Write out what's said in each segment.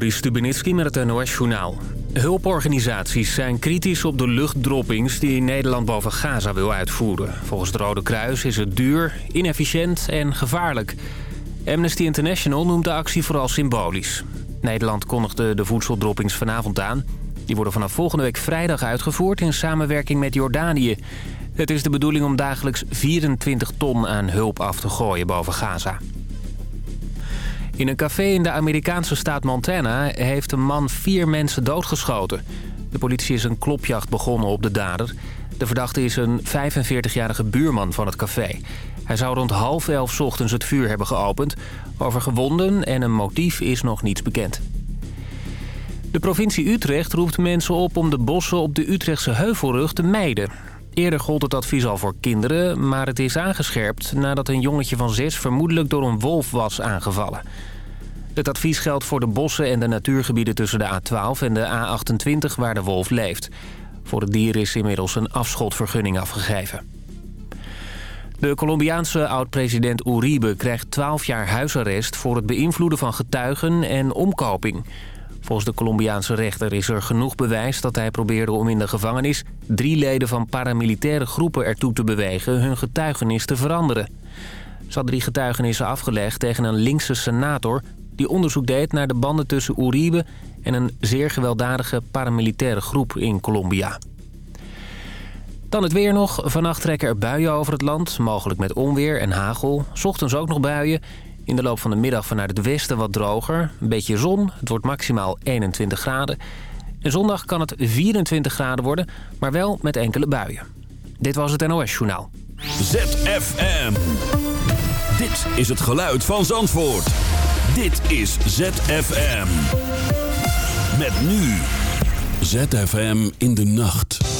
Juri Stubenitski met het NOS-journaal. Hulporganisaties zijn kritisch op de luchtdroppings die Nederland boven Gaza wil uitvoeren. Volgens het Rode Kruis is het duur, inefficiënt en gevaarlijk. Amnesty International noemt de actie vooral symbolisch. Nederland kondigde de voedseldroppings vanavond aan. Die worden vanaf volgende week vrijdag uitgevoerd in samenwerking met Jordanië. Het is de bedoeling om dagelijks 24 ton aan hulp af te gooien boven Gaza. In een café in de Amerikaanse staat Montana heeft een man vier mensen doodgeschoten. De politie is een klopjacht begonnen op de dader. De verdachte is een 45-jarige buurman van het café. Hij zou rond half elf ochtends het vuur hebben geopend. Over gewonden en een motief is nog niets bekend. De provincie Utrecht roept mensen op om de bossen op de Utrechtse Heuvelrug te mijden. Eerder gold het advies al voor kinderen, maar het is aangescherpt... nadat een jongetje van zes vermoedelijk door een wolf was aangevallen. Het advies geldt voor de bossen en de natuurgebieden tussen de A12 en de A28 waar de wolf leeft. Voor het dier is inmiddels een afschotvergunning afgegeven. De Colombiaanse oud-president Uribe krijgt 12 jaar huisarrest... voor het beïnvloeden van getuigen en omkoping. Volgens de Colombiaanse rechter is er genoeg bewijs dat hij probeerde om in de gevangenis... drie leden van paramilitaire groepen ertoe te bewegen hun getuigenis te veranderen. Ze hadden die getuigenissen afgelegd tegen een linkse senator... die onderzoek deed naar de banden tussen Uribe en een zeer gewelddadige paramilitaire groep in Colombia. Dan het weer nog. Vannacht trekken er buien over het land, mogelijk met onweer en hagel. Ochtends ook nog buien. In de loop van de middag vanuit het westen wat droger. Een beetje zon. Het wordt maximaal 21 graden. En zondag kan het 24 graden worden, maar wel met enkele buien. Dit was het NOS Journaal. ZFM. Dit is het geluid van Zandvoort. Dit is ZFM. Met nu. ZFM in de nacht.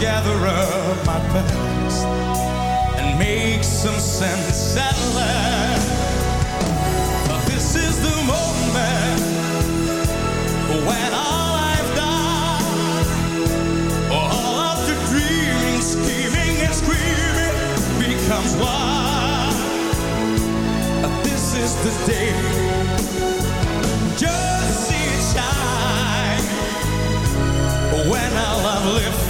Gather up my past and make some sense at last. But this is the moment when all I've done, all of the dreaming, scheming, and screaming becomes one. This is the day. Just see it shine when all I've lived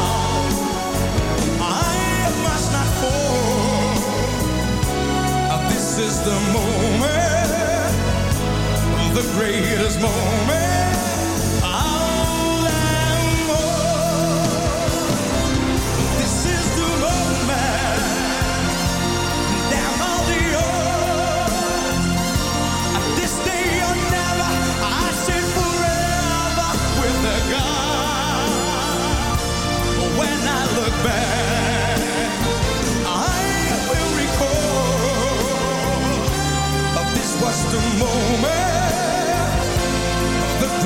The greatest moment.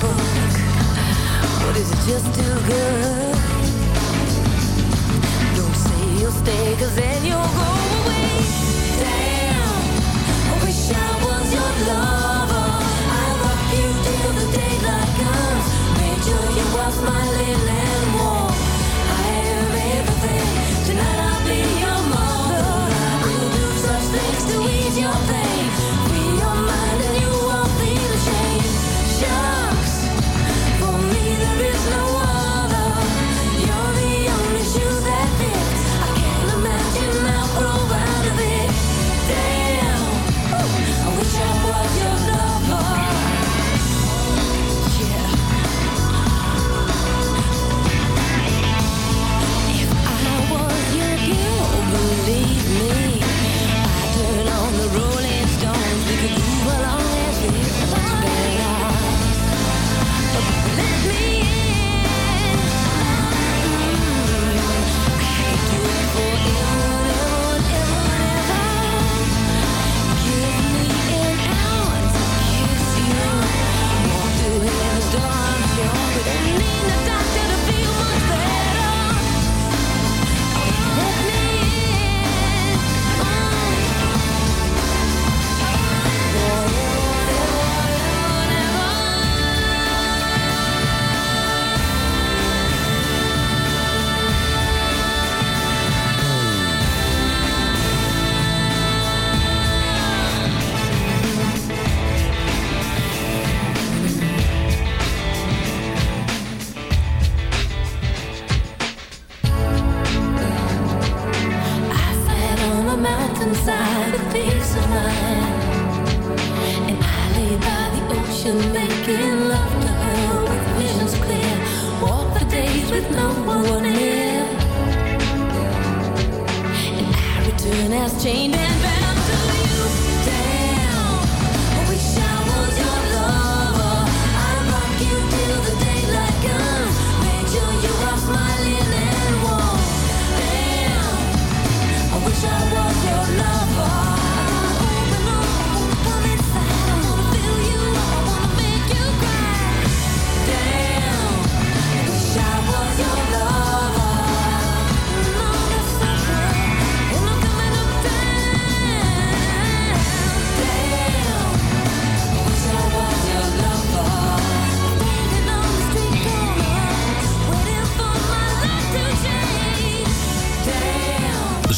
book, but is it just too good? Don't say you'll stay, cause then you'll go away. Damn, I wish I was your lover. I love you till the daylight comes. Made sure you was my little.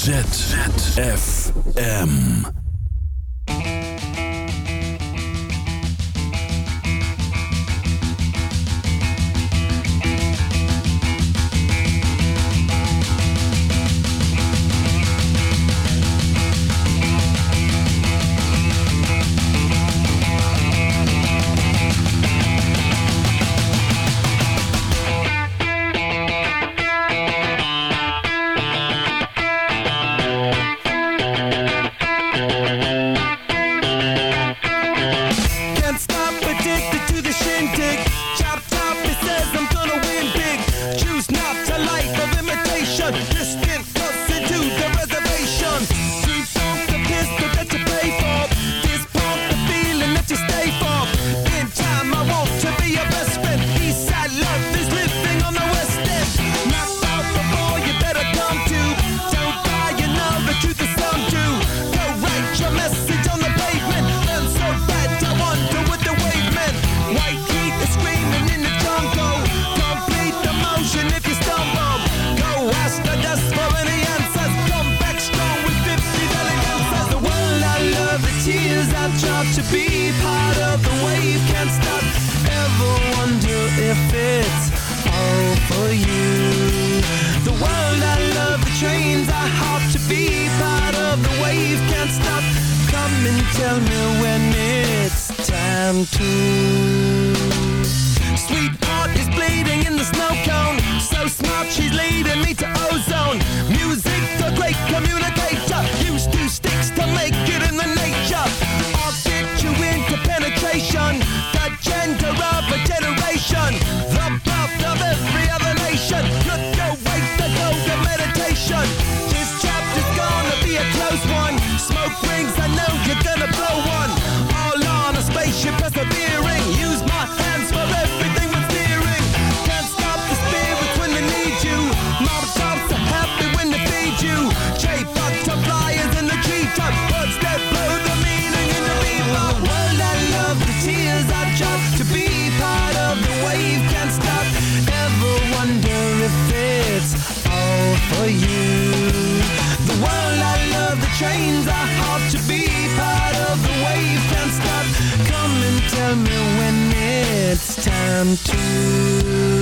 ZFM. and two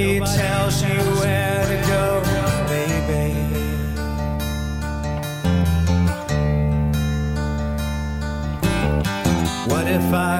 Nobody tells you where to go, baby. What if I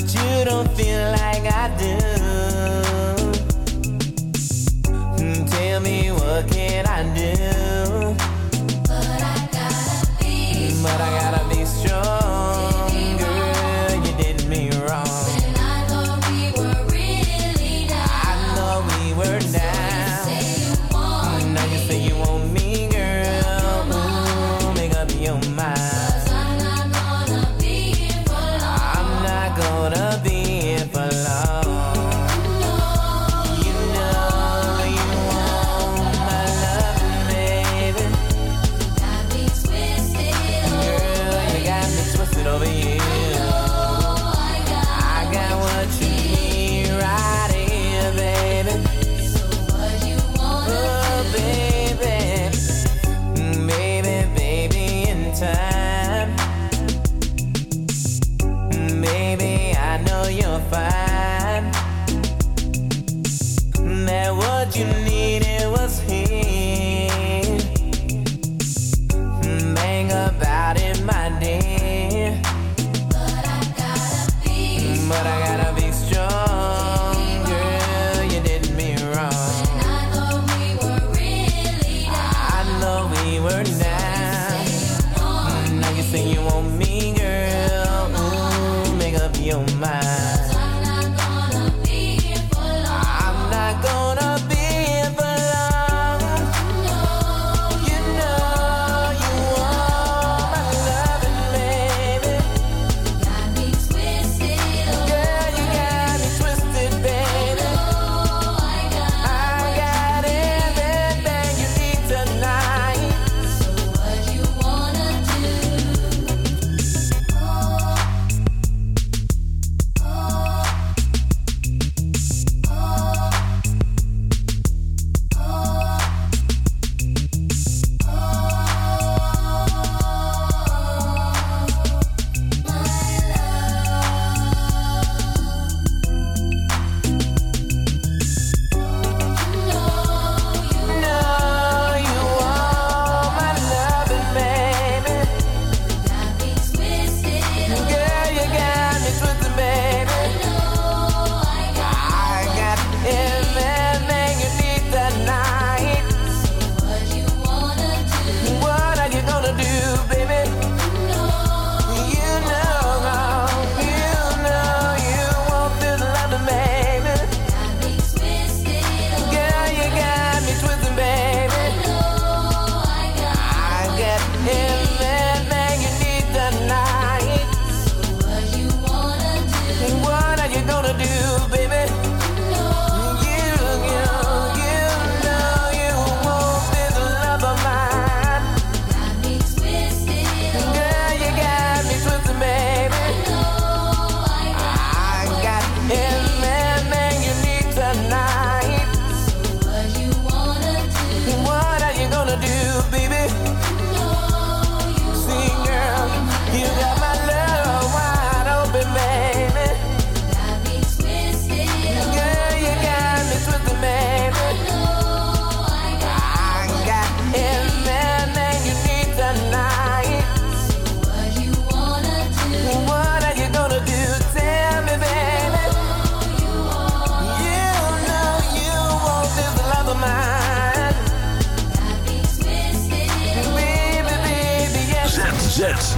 But you don't feel like I do. Mm, Tell me what can I do? But I gotta be strong.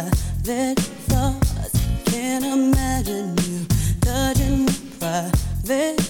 private thoughts. Can't imagine you touching private.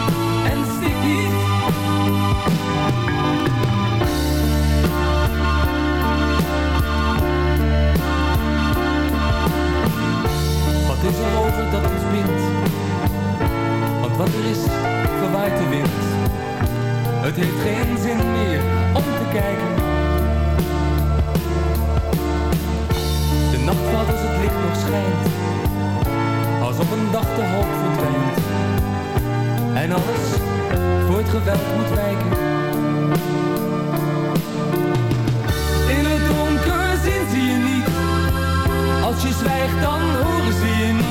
over dat ons bindt. Want wat er is, verwaait de wind. Het heeft geen zin meer om te kijken. De nacht valt als het licht nog schijnt. Als op een dag de hoop verdwijnt. En alles voor het geweld moet wijken. In het donker zin zie je niet. Als je zwijgt dan horen ze je niet